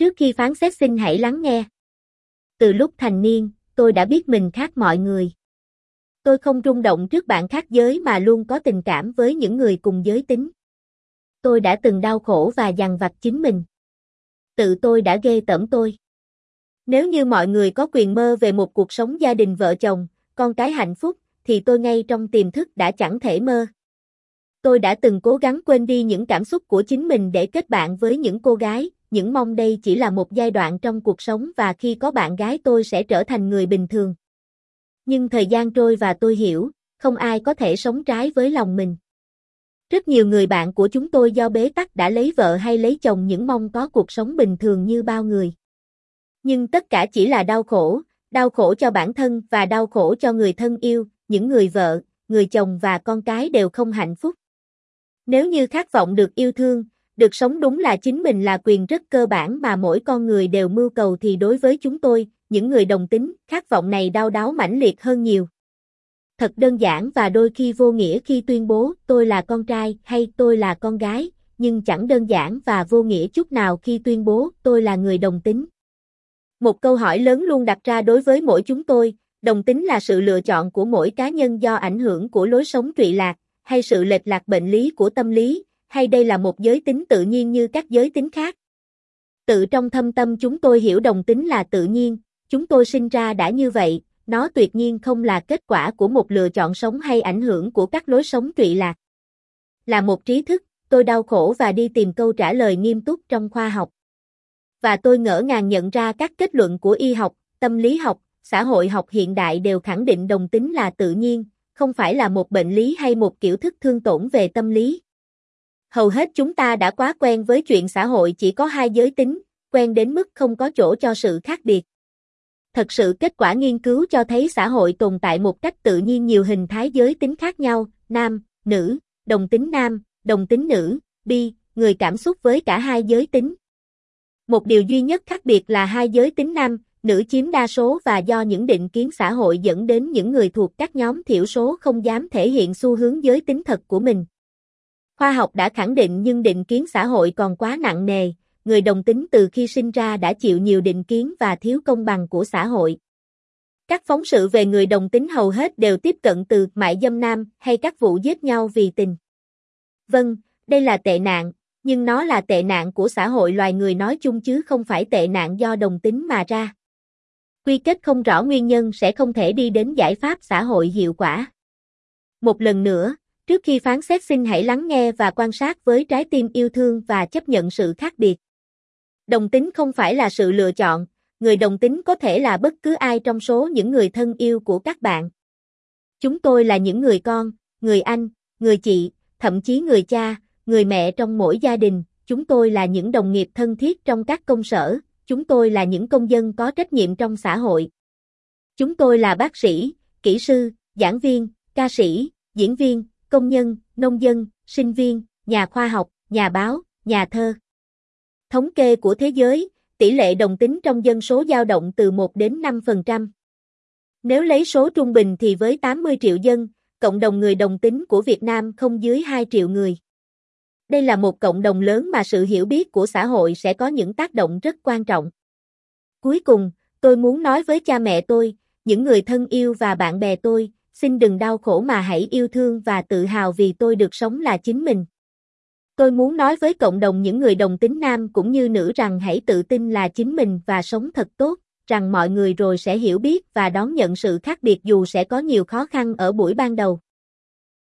Trước khi phán xét xin hãy lắng nghe. Từ lúc thành niên, tôi đã biết mình khác mọi người. Tôi không rung động trước bạn khác giới mà luôn có tình cảm với những người cùng giới tính. Tôi đã từng đau khổ và dằn vặt chính mình. Tự tôi đã ghê tởm tôi. Nếu như mọi người có quyền mơ về một cuộc sống gia đình vợ chồng, con cái hạnh phúc, thì tôi ngay trong tiềm thức đã chẳng thể mơ. Tôi đã từng cố gắng quên đi những cảm xúc của chính mình để kết bạn với những cô gái, những mong đây chỉ là một giai đoạn trong cuộc sống và khi có bạn gái tôi sẽ trở thành người bình thường. Nhưng thời gian trôi và tôi hiểu, không ai có thể sống trái với lòng mình. Rất nhiều người bạn của chúng tôi do bế tắc đã lấy vợ hay lấy chồng những mong có cuộc sống bình thường như bao người. Nhưng tất cả chỉ là đau khổ, đau khổ cho bản thân và đau khổ cho người thân yêu, những người vợ, người chồng và con cái đều không hạnh phúc. Nếu như khát vọng được yêu thương, được sống đúng là chính mình là quyền rất cơ bản mà mỗi con người đều mưu cầu thì đối với chúng tôi, những người đồng tính, khát vọng này đau đáu mãnh liệt hơn nhiều. Thật đơn giản và đôi khi vô nghĩa khi tuyên bố tôi là con trai hay tôi là con gái, nhưng chẳng đơn giản và vô nghĩa chút nào khi tuyên bố tôi là người đồng tính. Một câu hỏi lớn luôn đặt ra đối với mỗi chúng tôi, đồng tính là sự lựa chọn của mỗi cá nhân do ảnh hưởng của lối sống trụy lạc, hay sự lệch lạc bệnh lý của tâm lý, hay đây là một giới tính tự nhiên như các giới tính khác. Tự trong thâm tâm chúng tôi hiểu đồng tính là tự nhiên, chúng tôi sinh ra đã như vậy, nó tuyệt nhiên không là kết quả của một lựa chọn sống hay ảnh hưởng của các lối sống trụy lạc. Là một trí thức, tôi đau khổ và đi tìm câu trả lời nghiêm túc trong khoa học. Và tôi ngỡ ngàng nhận ra các kết luận của y học, tâm lý học, xã hội học hiện đại đều khẳng định đồng tính là tự nhiên, không phải là một bệnh lý hay một kiểu thức thương tổn về tâm lý. Hầu hết chúng ta đã quá quen với chuyện xã hội chỉ có hai giới tính, quen đến mức không có chỗ cho sự khác biệt. Thật sự kết quả nghiên cứu cho thấy xã hội tồn tại một cách tự nhiên nhiều hình thái giới tính khác nhau, nam, nữ, đồng tính nam, đồng tính nữ, bi, người cảm xúc với cả hai giới tính. Một điều duy nhất khác biệt là hai giới tính nam, nữ chiếm đa số và do những định kiến xã hội dẫn đến những người thuộc các nhóm thiểu số không dám thể hiện xu hướng giới tính thật của mình. Khoa học đã khẳng định nhưng định kiến xã hội còn quá nặng nề, người đồng tính từ khi sinh ra đã chịu nhiều định kiến và thiếu công bằng của xã hội. Các phóng sự về người đồng tính hầu hết đều tiếp cận từ mại dâm nam hay các vụ giết nhau vì tình. Vâng, đây là tệ nạn, nhưng nó là tệ nạn của xã hội loài người nói chung chứ không phải tệ nạn do đồng tính mà ra. Quy kết không rõ nguyên nhân sẽ không thể đi đến giải pháp xã hội hiệu quả. Một lần nữa, trước khi phán xét xin hãy lắng nghe và quan sát với trái tim yêu thương và chấp nhận sự khác biệt. Đồng tính không phải là sự lựa chọn, người đồng tính có thể là bất cứ ai trong số những người thân yêu của các bạn. Chúng tôi là những người con, người anh, người chị, thậm chí người cha, người mẹ trong mỗi gia đình, chúng tôi là những đồng nghiệp thân thiết trong các công sở, chúng tôi là những công dân có trách nhiệm trong xã hội. Chúng tôi là bác sĩ, kỹ sư, giảng viên, ca sĩ, diễn viên, công nhân, nông dân, sinh viên, nhà khoa học, nhà báo, nhà thơ. Thống kê của thế giới, tỷ lệ đồng tính trong dân số dao động từ 1 đến 5%. Nếu lấy số trung bình thì với 80 triệu dân, cộng đồng người đồng tính của Việt Nam không dưới 2 triệu người. Đây là một cộng đồng lớn mà sự hiểu biết của xã hội sẽ có những tác động rất quan trọng. Cuối cùng, tôi muốn nói với cha mẹ tôi, những người thân yêu và bạn bè tôi, xin đừng đau khổ mà hãy yêu thương và tự hào vì tôi được sống là chính mình. Tôi muốn nói với cộng đồng những người đồng tính nam cũng như nữ rằng hãy tự tin là chính mình và sống thật tốt, rằng mọi người rồi sẽ hiểu biết và đón nhận sự khác biệt dù sẽ có nhiều khó khăn ở buổi ban đầu.